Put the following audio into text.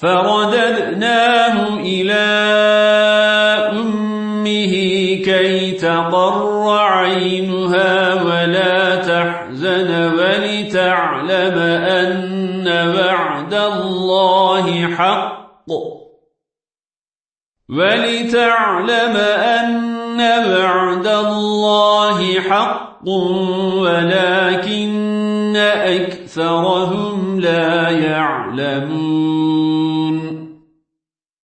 فرددناه إلى أمه كي تقر عينها ولا تحزن ولتعلم أن بعد الله حق. ولتعلم أن بعد الله حق ولكن أكثرهم لا يعلمون.